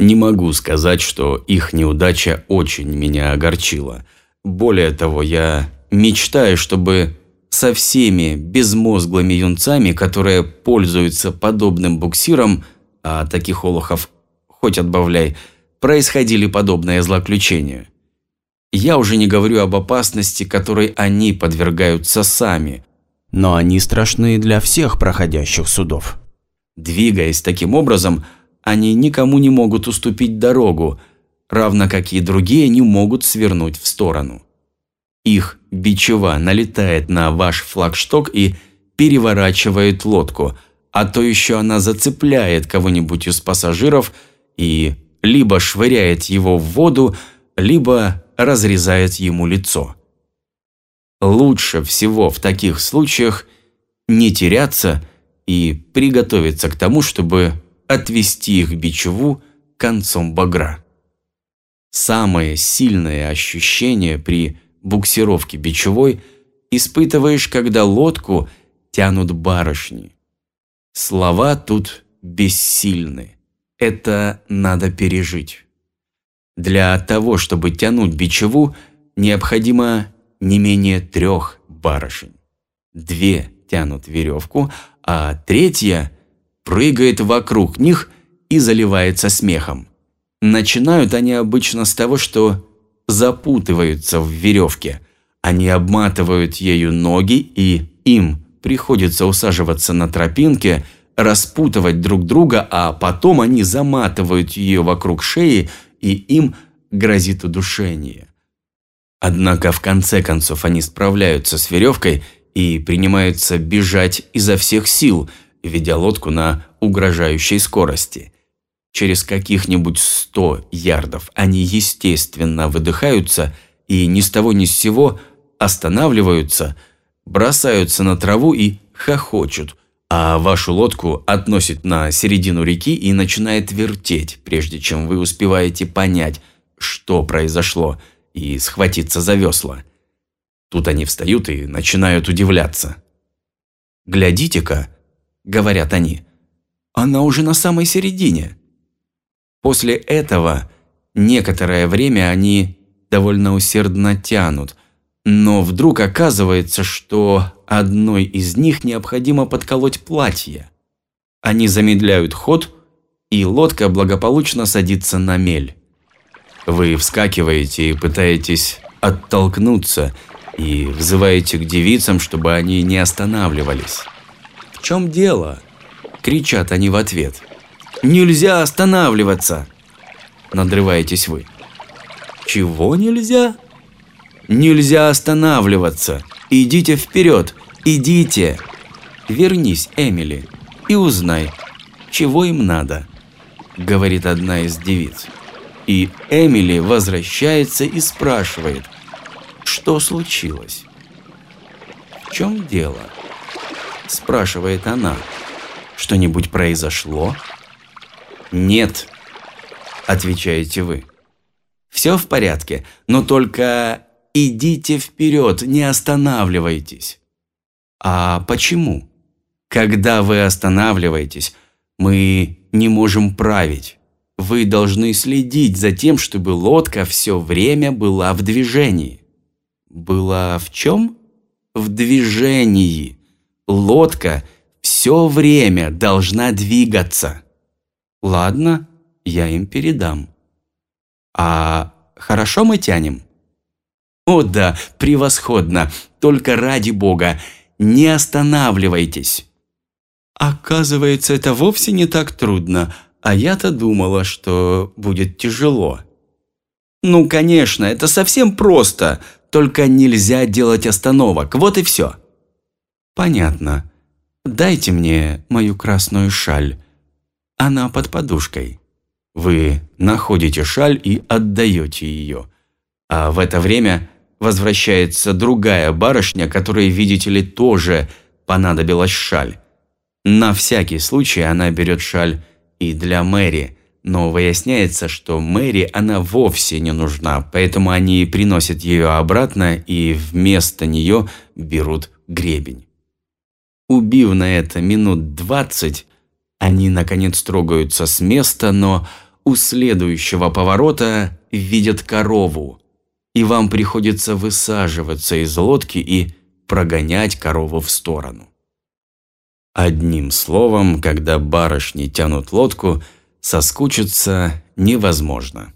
Не могу сказать, что их неудача очень меня огорчила. Более того, я мечтаю, чтобы со всеми безмозглыми юнцами, которые пользуются подобным буксиром, а таких олухов хоть отбавляй, происходили подобные злоключения. Я уже не говорю об опасности, которой они подвергаются сами, но они страшны для всех проходящих судов. Двигаясь таким образом, они никому не могут уступить дорогу, равно как и другие не могут свернуть в сторону. Их бичева налетает на ваш флагшток и переворачивает лодку, а то еще она зацепляет кого-нибудь из пассажиров и либо швыряет его в воду, либо разрезает ему лицо. Лучше всего в таких случаях не теряться и приготовиться к тому, чтобы отвести их бичеву концом багра. Самое сильное ощущение при буксировке бичевой испытываешь, когда лодку тянут барышни. Слова тут бессильны. Это надо пережить. Для того, чтобы тянуть бичеву, необходимо не менее трех барышень. Две тянут веревку, а третья прыгает вокруг них и заливается смехом. Начинают они обычно с того, что запутываются в веревке. Они обматывают ею ноги, и им приходится усаживаться на тропинке, распутывать друг друга, а потом они заматывают ее вокруг шеи, и им грозит удушение. Однако в конце концов они справляются с веревкой и принимаются бежать изо всех сил, ведя лодку на угрожающей скорости. Через каких-нибудь сто ярдов они, естественно, выдыхаются и ни с того ни с сего останавливаются, бросаются на траву и хохочут, а вашу лодку относит на середину реки и начинает вертеть, прежде чем вы успеваете понять, что произошло, и схватиться за весла. Тут они встают и начинают удивляться. «Глядите-ка», — говорят они, — «она уже на самой середине». После этого некоторое время они довольно усердно тянут, но вдруг оказывается, что одной из них необходимо подколоть платье. Они замедляют ход, и лодка благополучно садится на мель. Вы вскакиваете и пытаетесь оттолкнуться, и взываете к девицам, чтобы они не останавливались. «В чем дело?» – кричат они в ответ – Нельзя останавливаться!» Надрываетесь вы. «Чего нельзя?» «Нельзя останавливаться! Идите вперед! Идите!» «Вернись, Эмили, и узнай, чего им надо», — говорит одна из девиц. И Эмили возвращается и спрашивает, что случилось. «В чем дело?» – спрашивает она. «Что-нибудь произошло?» «Нет», – отвечаете вы. «Все в порядке, но только идите вперед, не останавливайтесь». «А почему?» «Когда вы останавливаетесь, мы не можем править. Вы должны следить за тем, чтобы лодка все время была в движении». «Была в чем?» «В движении. Лодка все время должна двигаться». Ладно, я им передам. А хорошо мы тянем? О да, превосходно. Только ради бога, не останавливайтесь. Оказывается, это вовсе не так трудно, а я-то думала, что будет тяжело. Ну, конечно, это совсем просто, только нельзя делать остановок, вот и все. Понятно. Дайте мне мою красную шаль. Она под подушкой. Вы находите шаль и отдаете ее. А в это время возвращается другая барышня, которой, видите ли, тоже понадобилась шаль. На всякий случай она берет шаль и для Мэри, но выясняется, что Мэри она вовсе не нужна, поэтому они приносят ее обратно и вместо нее берут гребень. Убив на это минут двадцать, они, наконец, трогаются с места, но у следующего поворота видят корову, и вам приходится высаживаться из лодки и прогонять корову в сторону. Одним словом, когда барышни тянут лодку, соскучиться невозможно.